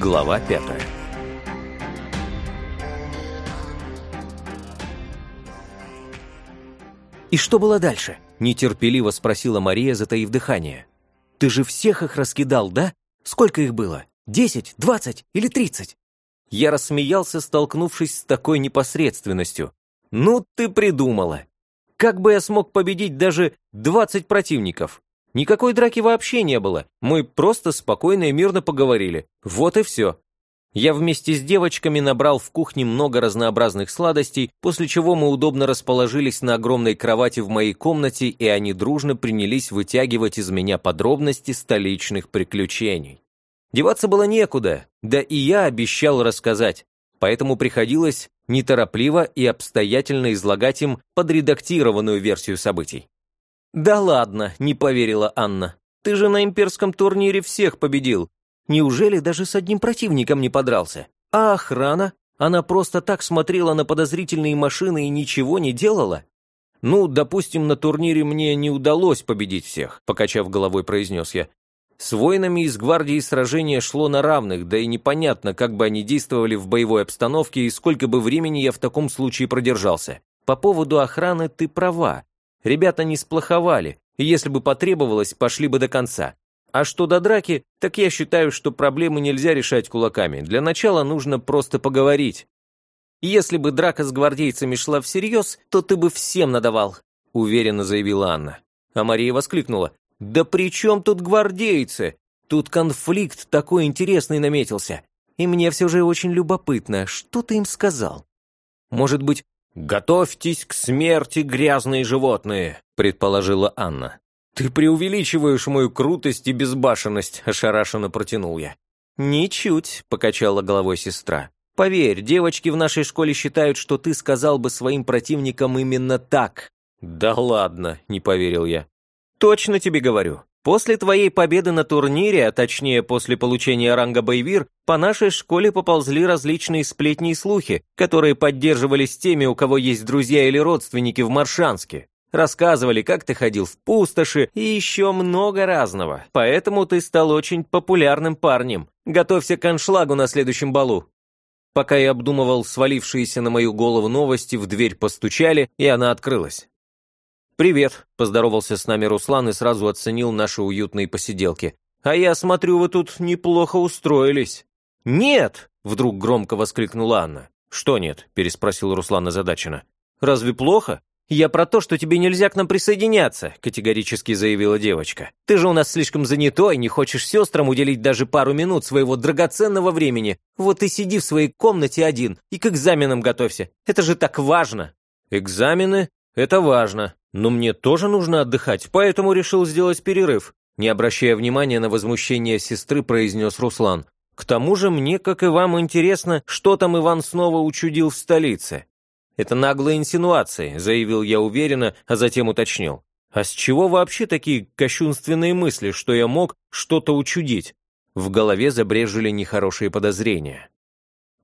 Глава пятая. «И что было дальше?» – нетерпеливо спросила Мария, затаив дыхание. «Ты же всех их раскидал, да? Сколько их было? Десять, двадцать или тридцать?» Я рассмеялся, столкнувшись с такой непосредственностью. «Ну ты придумала! Как бы я смог победить даже двадцать противников? Никакой драки вообще не было, мы просто спокойно и мирно поговорили. Вот и все. Я вместе с девочками набрал в кухне много разнообразных сладостей, после чего мы удобно расположились на огромной кровати в моей комнате, и они дружно принялись вытягивать из меня подробности столичных приключений. Деваться было некуда, да и я обещал рассказать, поэтому приходилось неторопливо и обстоятельно излагать им подредактированную версию событий. «Да ладно», — не поверила Анна. «Ты же на имперском турнире всех победил. Неужели даже с одним противником не подрался? А охрана? Она просто так смотрела на подозрительные машины и ничего не делала? Ну, допустим, на турнире мне не удалось победить всех, покачав головой, произнес я. С воинами из гвардии сражение шло на равных, да и непонятно, как бы они действовали в боевой обстановке и сколько бы времени я в таком случае продержался. По поводу охраны ты права. Ребята не сплоховали, и если бы потребовалось, пошли бы до конца. А что до драки, так я считаю, что проблемы нельзя решать кулаками. Для начала нужно просто поговорить. Если бы драка с гвардейцами шла всерьез, то ты бы всем надавал, уверенно заявила Анна. А Мария воскликнула. Да при чем тут гвардейцы? Тут конфликт такой интересный наметился. И мне все же очень любопытно, что ты им сказал? Может быть, «Готовьтесь к смерти, грязные животные», — предположила Анна. «Ты преувеличиваешь мою крутость и безбашенность», — ошарашенно протянул я. «Ничуть», — покачала головой сестра. «Поверь, девочки в нашей школе считают, что ты сказал бы своим противникам именно так». «Да ладно», — не поверил я. «Точно тебе говорю. После твоей победы на турнире, а точнее после получения ранга боевир, по нашей школе поползли различные сплетни и слухи, которые поддерживались теми, у кого есть друзья или родственники в Маршанске. Рассказывали, как ты ходил в пустоши и еще много разного. Поэтому ты стал очень популярным парнем. Готовься к аншлагу на следующем балу». Пока я обдумывал свалившиеся на мою голову новости, в дверь постучали, и она открылась. «Привет», – поздоровался с нами Руслан и сразу оценил наши уютные посиделки. «А я смотрю, вы тут неплохо устроились». «Нет!» – вдруг громко воскликнула Анна. «Что нет?» – переспросил Руслан озадаченно. «Разве плохо? «Я про то, что тебе нельзя к нам присоединяться», — категорически заявила девочка. «Ты же у нас слишком занятой, не хочешь сестрам уделить даже пару минут своего драгоценного времени. Вот и сиди в своей комнате один и к экзаменам готовься. Это же так важно». «Экзамены? Это важно. Но мне тоже нужно отдыхать, поэтому решил сделать перерыв», не обращая внимания на возмущение сестры, произнес Руслан. «К тому же мне, как и вам, интересно, что там Иван снова учудил в столице. «Это наглые инсинуации», — заявил я уверенно, а затем уточнил. «А с чего вообще такие кощунственные мысли, что я мог что-то учудить?» В голове забрежили нехорошие подозрения.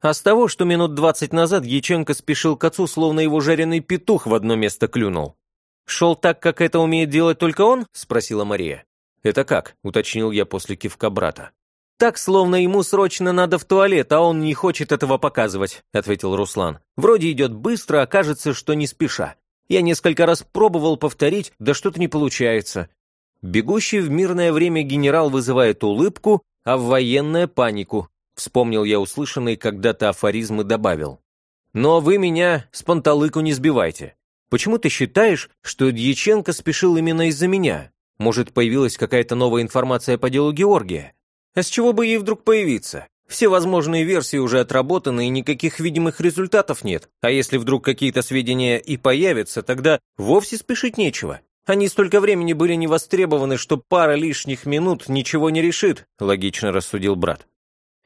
А с того, что минут двадцать назад Яченко спешил к отцу, словно его жареный петух в одно место клюнул. «Шел так, как это умеет делать только он?» — спросила Мария. «Это как?» — уточнил я после кивка брата. «Так, словно ему срочно надо в туалет, а он не хочет этого показывать», — ответил Руслан. «Вроде идет быстро, а кажется, что не спеша. Я несколько раз пробовал повторить, да что-то не получается. Бегущий в мирное время генерал вызывает улыбку, а в военное — панику», — вспомнил я услышанный когда-то афоризм и добавил. «Но вы меня с панталыку не сбивайте. Почему ты считаешь, что Дьяченко спешил именно из-за меня? Может, появилась какая-то новая информация по делу Георгия?» А с чего бы ей вдруг появиться? Все возможные версии уже отработаны, и никаких видимых результатов нет. А если вдруг какие-то сведения и появятся, тогда вовсе спешить нечего. Они столько времени были не востребованы, что пара лишних минут ничего не решит, логично рассудил брат.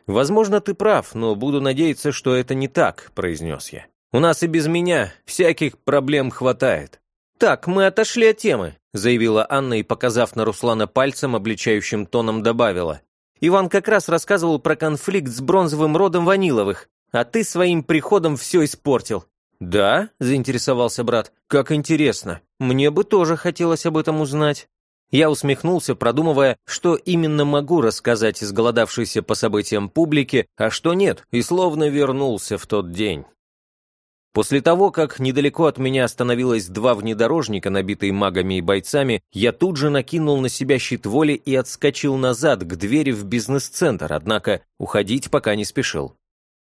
«Возможно, ты прав, но буду надеяться, что это не так», — произнес я. «У нас и без меня всяких проблем хватает». «Так, мы отошли от темы», — заявила Анна и, показав на Руслана пальцем, обличающим тоном добавила. Иван как раз рассказывал про конфликт с бронзовым родом Ваниловых, а ты своим приходом все испортил». «Да?» – заинтересовался брат. «Как интересно. Мне бы тоже хотелось об этом узнать». Я усмехнулся, продумывая, что именно могу рассказать изголодавшейся по событиям публике, а что нет, и словно вернулся в тот день. После того, как недалеко от меня остановилось два внедорожника, набитые магами и бойцами, я тут же накинул на себя щит воли и отскочил назад к двери в бизнес-центр, однако уходить пока не спешил.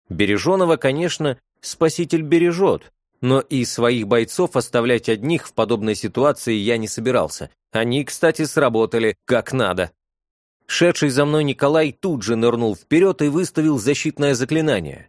Береженого, конечно, спаситель бережет, но и своих бойцов оставлять одних в подобной ситуации я не собирался. Они, кстати, сработали как надо. Шедший за мной Николай тут же нырнул вперед и выставил защитное заклинание.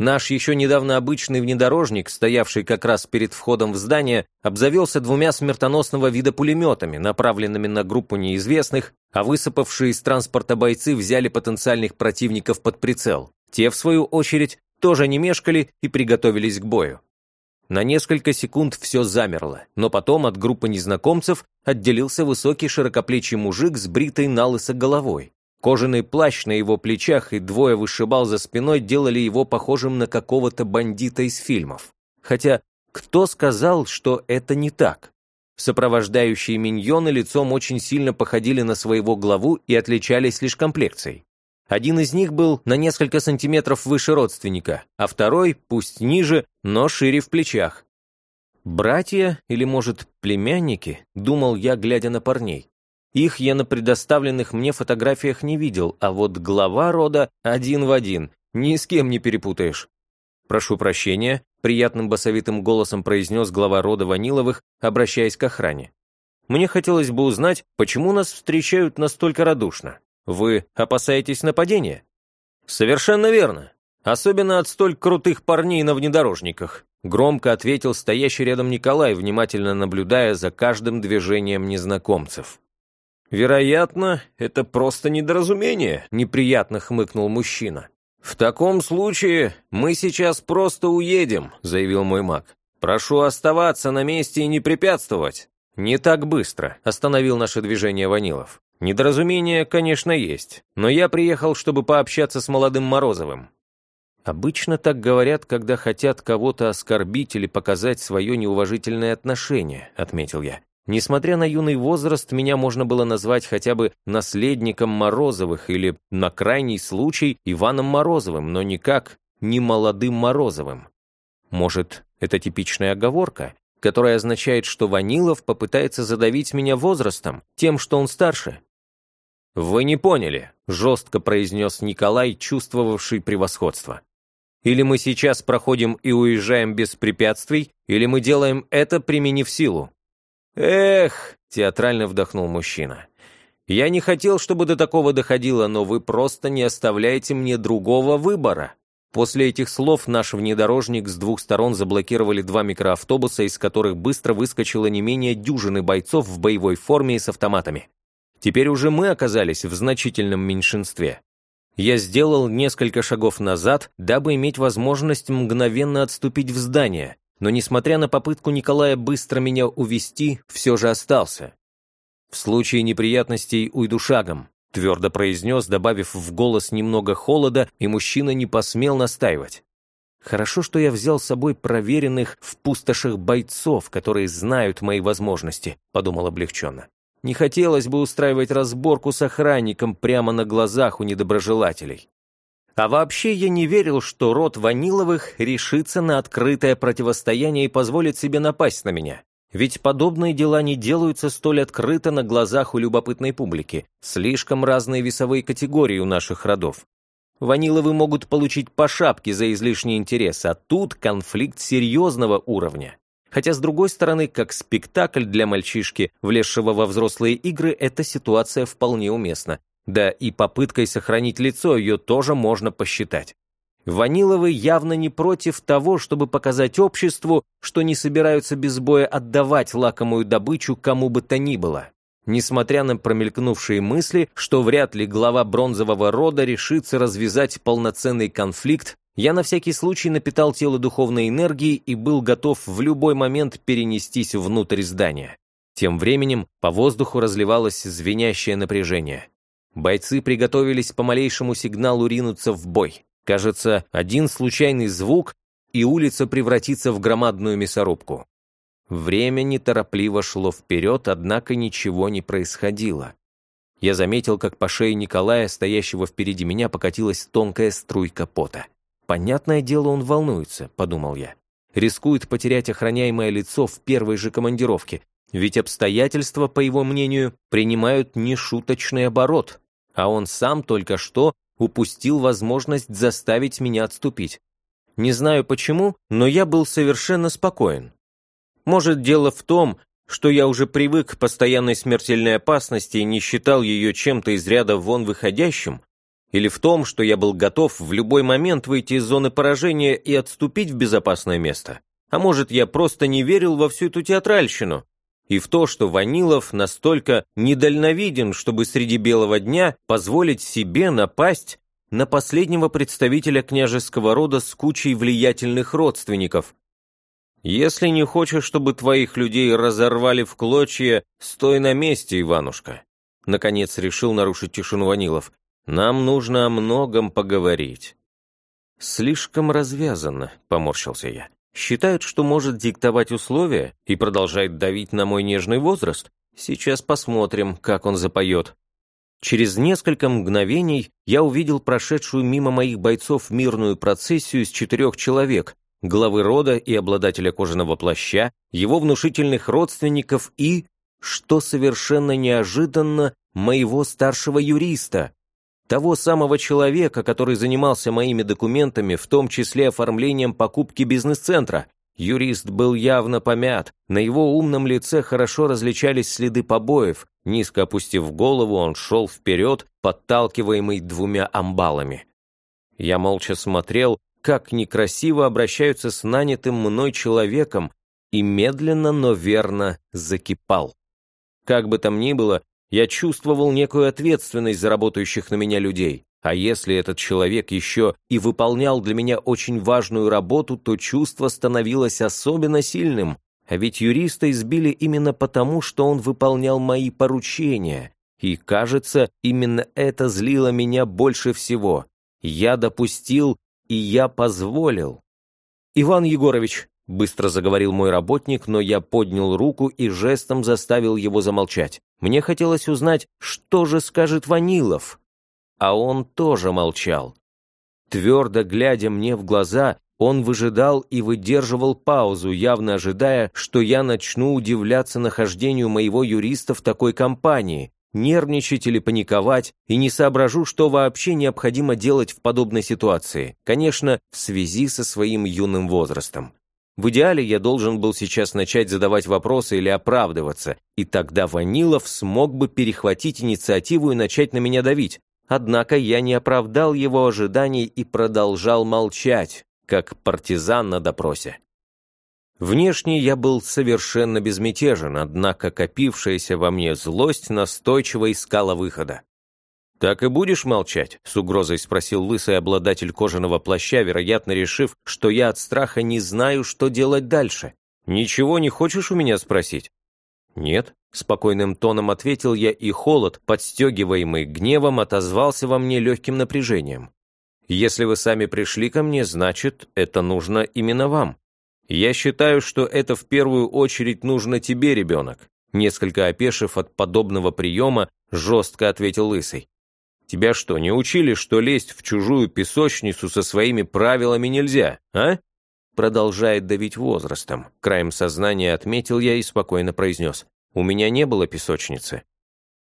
Наш еще недавно обычный внедорожник, стоявший как раз перед входом в здание, обзавелся двумя смертоносного вида пулеметами, направленными на группу неизвестных, а высыпавшие из транспорта бойцы взяли потенциальных противников под прицел. Те, в свою очередь, тоже не мешкали и приготовились к бою. На несколько секунд все замерло, но потом от группы незнакомцев отделился высокий широкоплечий мужик с бритой налысо головой. Кожаный плащ на его плечах и двое вышибал за спиной делали его похожим на какого-то бандита из фильмов. Хотя, кто сказал, что это не так? Сопровождающие миньоны лицом очень сильно походили на своего главу и отличались лишь комплекцией. Один из них был на несколько сантиметров выше родственника, а второй, пусть ниже, но шире в плечах. «Братья или, может, племянники?» — думал я, глядя на парней. Их я на предоставленных мне фотографиях не видел, а вот глава рода один в один, ни с кем не перепутаешь. «Прошу прощения», — приятным басовитым голосом произнес глава рода Ваниловых, обращаясь к охране. «Мне хотелось бы узнать, почему нас встречают настолько радушно?» Вы опасаетесь нападения? Совершенно верно. Особенно от столь крутых парней на внедорожниках. Громко ответил стоящий рядом Николай, внимательно наблюдая за каждым движением незнакомцев. «Вероятно, это просто недоразумение», — неприятно хмыкнул мужчина. «В таком случае мы сейчас просто уедем», — заявил мой маг. «Прошу оставаться на месте и не препятствовать». «Не так быстро», — остановил наше движение Ванилов. Недоразумение, конечно, есть, но я приехал, чтобы пообщаться с молодым Морозовым. Обычно так говорят, когда хотят кого-то оскорбить или показать свое неуважительное отношение, отметил я. Несмотря на юный возраст, меня можно было назвать хотя бы наследником Морозовых или, на крайний случай, Иваном Морозовым, но никак не молодым Морозовым. Может, это типичная оговорка, которая означает, что Ванилов попытается задавить меня возрастом, тем, что он старше? «Вы не поняли», — жестко произнес Николай, чувствовавший превосходство. «Или мы сейчас проходим и уезжаем без препятствий, или мы делаем это, применив силу». «Эх», — театрально вдохнул мужчина, «я не хотел, чтобы до такого доходило, но вы просто не оставляете мне другого выбора». После этих слов наш внедорожник с двух сторон заблокировали два микроавтобуса, из которых быстро выскочило не менее дюжины бойцов в боевой форме и с автоматами. Теперь уже мы оказались в значительном меньшинстве. Я сделал несколько шагов назад, дабы иметь возможность мгновенно отступить в здание, но, несмотря на попытку Николая быстро меня увести, все же остался. «В случае неприятностей уйду шагом», — твердо произнес, добавив в голос немного холода, и мужчина не посмел настаивать. «Хорошо, что я взял с собой проверенных в пустошах бойцов, которые знают мои возможности», — подумал облегченно. Не хотелось бы устраивать разборку с охранником прямо на глазах у недоброжелателей. А вообще я не верил, что род Ваниловых решится на открытое противостояние и позволит себе напасть на меня. Ведь подобные дела не делаются столь открыто на глазах у любопытной публики. Слишком разные весовые категории у наших родов. Ваниловы могут получить по шапке за излишний интерес, а тут конфликт серьезного уровня. Хотя, с другой стороны, как спектакль для мальчишки, влезшего во взрослые игры, эта ситуация вполне уместна. Да и попыткой сохранить лицо ее тоже можно посчитать. Ваниловы явно не против того, чтобы показать обществу, что не собираются без боя отдавать лакомую добычу кому бы то ни было. Несмотря на промелькнувшие мысли, что вряд ли глава бронзового рода решится развязать полноценный конфликт я на всякий случай напитал тело духовной энергией и был готов в любой момент перенестись внутрь здания. Тем временем по воздуху разливалось звенящее напряжение. Бойцы приготовились по малейшему сигналу ринуться в бой. Кажется, один случайный звук, и улица превратится в громадную мясорубку. Время неторопливо шло вперед, однако ничего не происходило. Я заметил, как по шее Николая, стоящего впереди меня, покатилась тонкая струйка пота. «Понятное дело, он волнуется», — подумал я. «Рискует потерять охраняемое лицо в первой же командировке, ведь обстоятельства, по его мнению, принимают нешуточный оборот, а он сам только что упустил возможность заставить меня отступить. Не знаю почему, но я был совершенно спокоен. Может, дело в том, что я уже привык к постоянной смертельной опасности и не считал ее чем-то из ряда вон выходящим, или в том, что я был готов в любой момент выйти из зоны поражения и отступить в безопасное место. А может, я просто не верил во всю эту театральщину, и в то, что Ванилов настолько недальновиден, чтобы среди белого дня позволить себе напасть на последнего представителя княжеского рода с кучей влиятельных родственников. «Если не хочешь, чтобы твоих людей разорвали в клочья, стой на месте, Иванушка», наконец решил нарушить тишину Ванилов. «Нам нужно о многом поговорить». «Слишком развязанно», — поморщился я. Считает, что может диктовать условия и продолжает давить на мой нежный возраст? Сейчас посмотрим, как он запоет. Через несколько мгновений я увидел прошедшую мимо моих бойцов мирную процессию из четырех человек, главы рода и обладателя кожаного плаща, его внушительных родственников и, что совершенно неожиданно, моего старшего юриста того самого человека, который занимался моими документами, в том числе оформлением покупки бизнес-центра. Юрист был явно помят, на его умном лице хорошо различались следы побоев, низко опустив голову, он шел вперед, подталкиваемый двумя амбалами. Я молча смотрел, как некрасиво обращаются с нанятым мной человеком, и медленно, но верно закипал. Как бы там ни было, я чувствовал некую ответственность за работающих на меня людей. А если этот человек еще и выполнял для меня очень важную работу, то чувство становилось особенно сильным. А ведь юриста избили именно потому, что он выполнял мои поручения. И, кажется, именно это злило меня больше всего. Я допустил, и я позволил. «Иван Егорович», — быстро заговорил мой работник, но я поднял руку и жестом заставил его замолчать. Мне хотелось узнать, что же скажет Ванилов. А он тоже молчал. Твердо глядя мне в глаза, он выжидал и выдерживал паузу, явно ожидая, что я начну удивляться нахождению моего юриста в такой компании, нервничать или паниковать, и не соображу, что вообще необходимо делать в подобной ситуации, конечно, в связи со своим юным возрастом. В идеале я должен был сейчас начать задавать вопросы или оправдываться, и тогда Ванилов смог бы перехватить инициативу и начать на меня давить. Однако я не оправдал его ожиданий и продолжал молчать, как партизан на допросе. Внешне я был совершенно безмятежен, однако копившаяся во мне злость настойчиво искала выхода. «Так и будешь молчать?» — с угрозой спросил лысый обладатель кожаного плаща, вероятно, решив, что я от страха не знаю, что делать дальше. «Ничего не хочешь у меня спросить?» «Нет», — спокойным тоном ответил я, и холод, подстегиваемый гневом, отозвался во мне легким напряжением. «Если вы сами пришли ко мне, значит, это нужно именно вам. Я считаю, что это в первую очередь нужно тебе, ребенок». Несколько опешив от подобного приема, жестко ответил Лысый. Тебя что, не учили, что лезть в чужую песочницу со своими правилами нельзя, а?» Продолжает давить возрастом. Краем сознания отметил я и спокойно произнес. «У меня не было песочницы».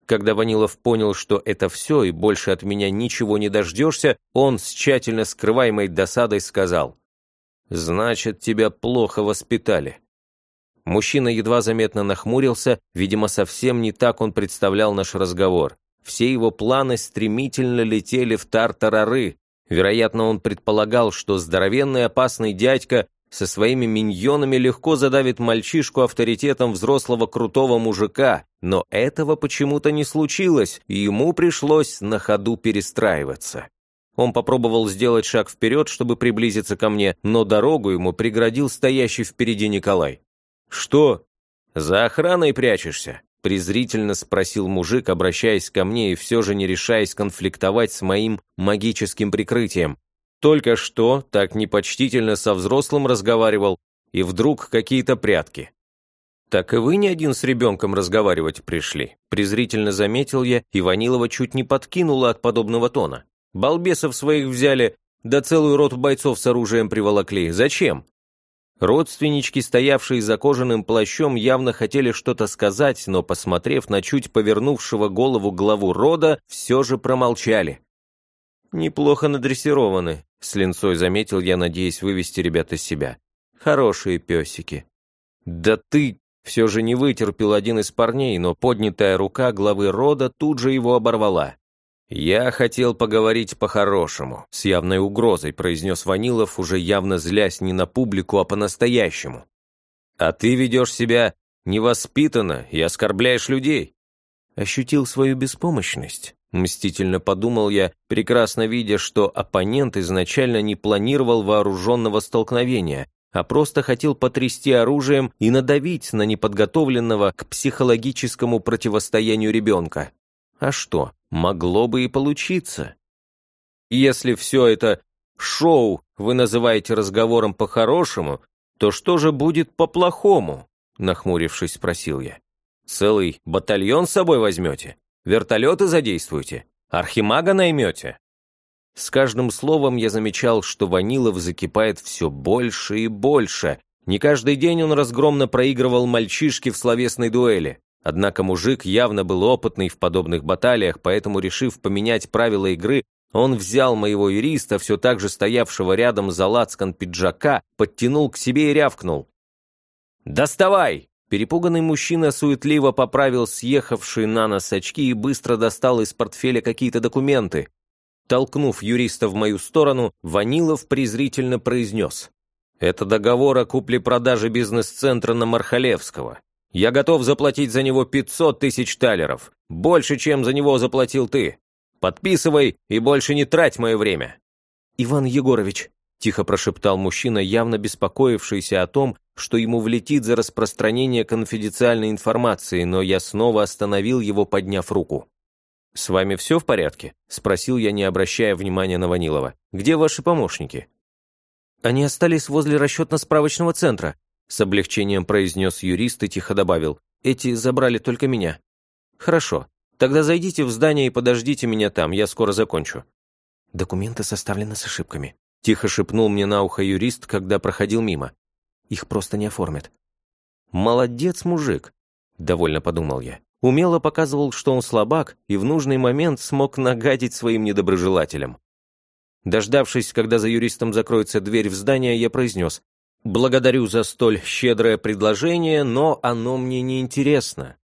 Когда Ванилов понял, что это все и больше от меня ничего не дождешься, он с тщательно скрываемой досадой сказал. «Значит, тебя плохо воспитали». Мужчина едва заметно нахмурился, видимо, совсем не так он представлял наш разговор. Все его планы стремительно летели в тартарары. Вероятно, он предполагал, что здоровенный опасный дядька со своими миньонами легко задавит мальчишку авторитетом взрослого крутого мужика, но этого почему-то не случилось, и ему пришлось на ходу перестраиваться. Он попробовал сделать шаг вперед, чтобы приблизиться ко мне, но дорогу ему преградил стоящий впереди Николай. «Что? За охраной прячешься?» Презрительно спросил мужик, обращаясь ко мне и все же не решаясь конфликтовать с моим магическим прикрытием. Только что так непочтительно со взрослым разговаривал, и вдруг какие-то прятки. «Так и вы не один с ребенком разговаривать пришли», презрительно заметил я, и Ванилова чуть не подкинула от подобного тона. «Балбесов своих взяли, да целую роту бойцов с оружием приволокли. Зачем?» Родственнички, стоявшие за кожаным плащом, явно хотели что-то сказать, но, посмотрев на чуть повернувшего голову главу рода, все же промолчали. «Неплохо надрессированы», — с линцой заметил я, надеясь вывести ребят из себя. «Хорошие песики». «Да ты...» — все же не вытерпел один из парней, но поднятая рука главы рода тут же его оборвала. «Я хотел поговорить по-хорошему», — с явной угрозой произнес Ванилов, уже явно злясь не на публику, а по-настоящему. «А ты ведешь себя невоспитанно и оскорбляешь людей». Ощутил свою беспомощность. Мстительно подумал я, прекрасно видя, что оппонент изначально не планировал вооруженного столкновения, а просто хотел потрясти оружием и надавить на неподготовленного к психологическому противостоянию ребенка. А что, могло бы и получиться. Если все это шоу вы называете разговором по-хорошему, то что же будет по-плохому? Нахмурившись, спросил я. Целый батальон с собой возьмете? Вертолеты задействуете? Архимага наймете? С каждым словом я замечал, что Ванилов закипает все больше и больше. Не каждый день он разгромно проигрывал мальчишки в словесной дуэли. Однако мужик явно был опытный в подобных баталиях, поэтому, решив поменять правила игры, он взял моего юриста, все так же стоявшего рядом за лацкан пиджака, подтянул к себе и рявкнул. «Доставай!» Перепуганный мужчина суетливо поправил съехавшие на нос очки и быстро достал из портфеля какие-то документы. Толкнув юриста в мою сторону, Ванилов презрительно произнес. «Это договор о купле-продаже бизнес-центра на Мархалевского. Я готов заплатить за него 500 тысяч талеров. Больше, чем за него заплатил ты. Подписывай и больше не трать мое время». «Иван Егорович», – тихо прошептал мужчина, явно беспокоившийся о том, что ему влетит за распространение конфиденциальной информации, но я снова остановил его, подняв руку. «С вами все в порядке?» – спросил я, не обращая внимания на Ванилова. «Где ваши помощники?» «Они остались возле расчетно-справочного центра», с облегчением произнес юрист и тихо добавил. «Эти забрали только меня». «Хорошо. Тогда зайдите в здание и подождите меня там, я скоро закончу». «Документы составлены с ошибками», — тихо шепнул мне на ухо юрист, когда проходил мимо. «Их просто не оформят». «Молодец, мужик», — довольно подумал я. Умело показывал, что он слабак, и в нужный момент смог нагадить своим недоброжелателям. Дождавшись, когда за юристом закроется дверь в здание, я произнес Благодарю за столь щедрое предложение, но оно мне не интересно.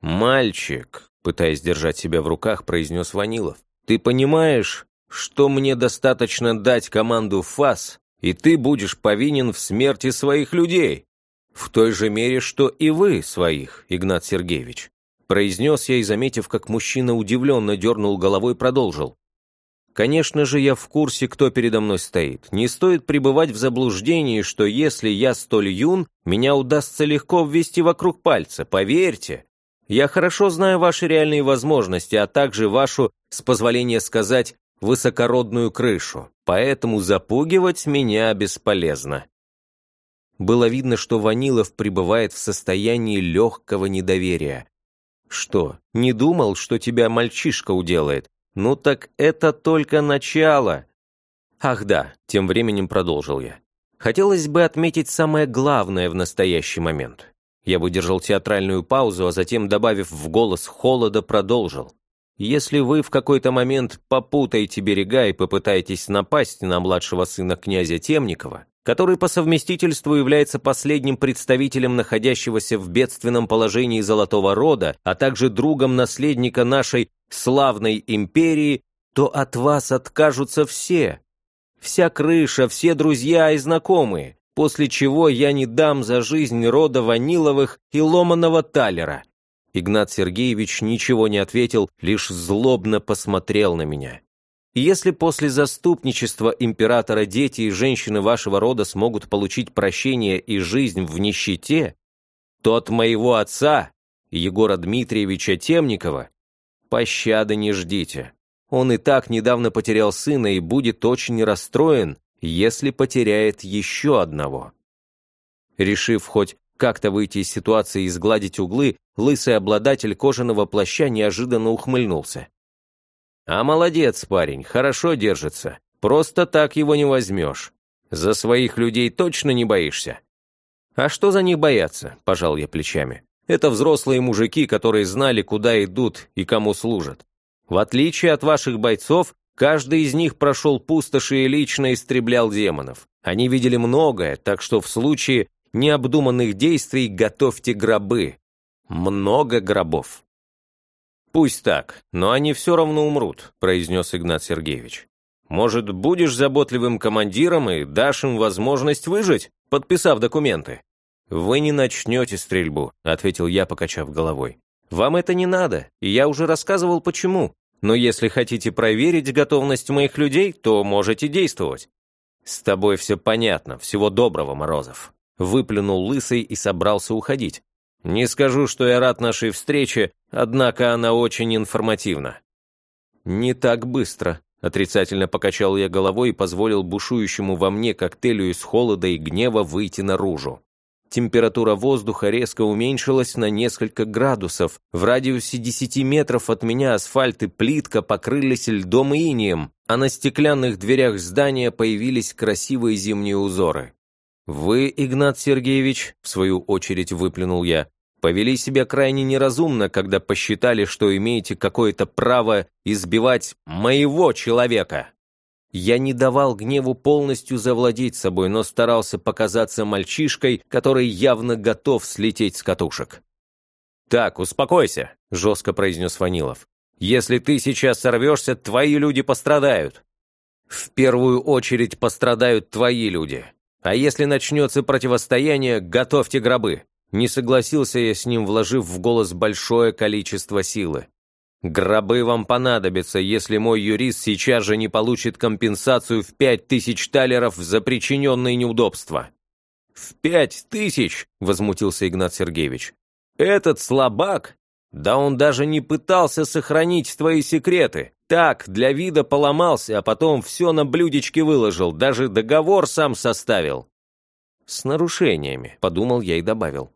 Мальчик, пытаясь держать себя в руках, произнес Ванилов. Ты понимаешь, что мне достаточно дать команду ФАС, и ты будешь повинен в смерти своих людей? В той же мере, что и вы своих, Игнат Сергеевич. Произнес я и, заметив, как мужчина удивленно дернул головой, продолжил. Конечно же, я в курсе, кто передо мной стоит. Не стоит пребывать в заблуждении, что если я столь юн, меня удастся легко ввести вокруг пальца, поверьте. Я хорошо знаю ваши реальные возможности, а также вашу, с позволения сказать, высокородную крышу, поэтому запугивать меня бесполезно. Было видно, что Ванилов пребывает в состоянии легкого недоверия. Что, не думал, что тебя мальчишка уделает? Ну так это только начало. Ах да, тем временем продолжил я. Хотелось бы отметить самое главное в настоящий момент. Я выдержал театральную паузу, а затем, добавив в голос холода, продолжил. Если вы в какой-то момент попутаете берега и попытаетесь напасть на младшего сына князя Темникова, который по совместительству является последним представителем находящегося в бедственном положении Золотого Рода, а также другом наследника нашей славной империи, то от вас откажутся все. Вся крыша, все друзья и знакомые, после чего я не дам за жизнь рода Ваниловых и ломаного Талера. Игнат Сергеевич ничего не ответил, лишь злобно посмотрел на меня. Если после заступничества императора дети и женщины вашего рода смогут получить прощение и жизнь в нищете, то от моего отца, Егора Дмитриевича Темникова, пощады не ждите. Он и так недавно потерял сына и будет очень расстроен, если потеряет еще одного. Решив хоть как-то выйти из ситуации и сгладить углы, лысый обладатель кожаного плаща неожиданно ухмыльнулся. «А молодец, парень, хорошо держится. Просто так его не возьмешь. За своих людей точно не боишься?» «А что за них бояться?» – пожал я плечами. «Это взрослые мужики, которые знали, куда идут и кому служат. В отличие от ваших бойцов, каждый из них прошел пустоши и лично истреблял демонов. Они видели многое, так что в случае необдуманных действий готовьте гробы. Много гробов. «Пусть так, но они все равно умрут», – произнес Игнат Сергеевич. «Может, будешь заботливым командиром и дашь им возможность выжить, подписав документы?» «Вы не начнете стрельбу», – ответил я, покачав головой. «Вам это не надо, и я уже рассказывал, почему. Но если хотите проверить готовность моих людей, то можете действовать». «С тобой все понятно. Всего доброго, Морозов». Выплюнул лысый и собрался уходить. «Не скажу, что я рад нашей встрече, однако она очень информативна». «Не так быстро», — отрицательно покачал я головой и позволил бушующему во мне коктейлю из холода и гнева выйти наружу. Температура воздуха резко уменьшилась на несколько градусов. В радиусе 10 метров от меня асфальт и плитка покрылись льдом и инием, а на стеклянных дверях здания появились красивые зимние узоры. «Вы, Игнат Сергеевич», — в свою очередь выплюнул я, «повели себя крайне неразумно, когда посчитали, что имеете какое-то право избивать моего человека». Я не давал гневу полностью завладеть собой, но старался показаться мальчишкой, который явно готов слететь с катушек. «Так, успокойся», — жестко произнес Ванилов. «Если ты сейчас сорвешься, твои люди пострадают». «В первую очередь пострадают твои люди. А если начнется противостояние, готовьте гробы». Не согласился я с ним, вложив в голос большое количество силы. Гробы вам понадобятся, если мой юрист сейчас же не получит компенсацию в пять тысяч талеров за причиненные неудобства». «В пять тысяч?» – возмутился Игнат Сергеевич. «Этот слабак? Да он даже не пытался сохранить твои секреты. Так, для вида поломался, а потом все на блюдечке выложил, даже договор сам составил». «С нарушениями», – подумал я и добавил.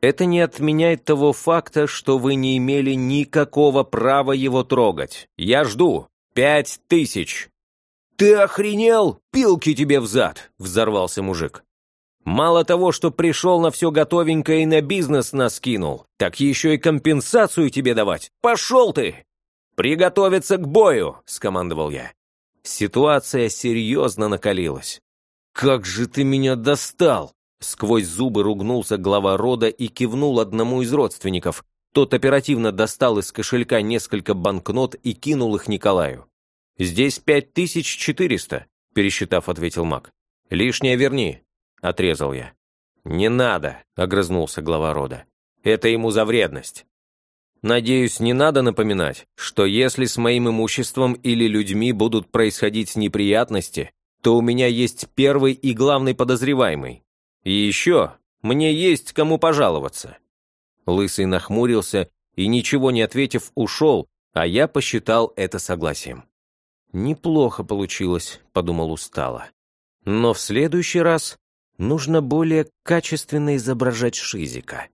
Это не отменяет того факта, что вы не имели никакого права его трогать. Я жду. Пять тысяч. «Ты охренел? Пилки тебе взад!» — взорвался мужик. «Мало того, что пришел на все готовенькое и на бизнес нас кинул, так еще и компенсацию тебе давать. Пошел ты!» «Приготовиться к бою!» — скомандовал я. Ситуация серьезно накалилась. «Как же ты меня достал!» Сквозь зубы ругнулся глава рода и кивнул одному из родственников. Тот оперативно достал из кошелька несколько банкнот и кинул их Николаю. «Здесь пять тысяч четыреста», — пересчитав, ответил маг. «Лишнее верни», — отрезал я. «Не надо», — огрызнулся глава рода. «Это ему за вредность». Надеюсь, не надо напоминать, что если с моим имуществом или людьми будут происходить неприятности, то у меня есть первый и главный подозреваемый, и еще, мне есть кому пожаловаться». Лысый нахмурился и, ничего не ответив, ушел, а я посчитал это согласием. «Неплохо получилось», — подумал устало. «Но в следующий раз нужно более качественно изображать Шизика».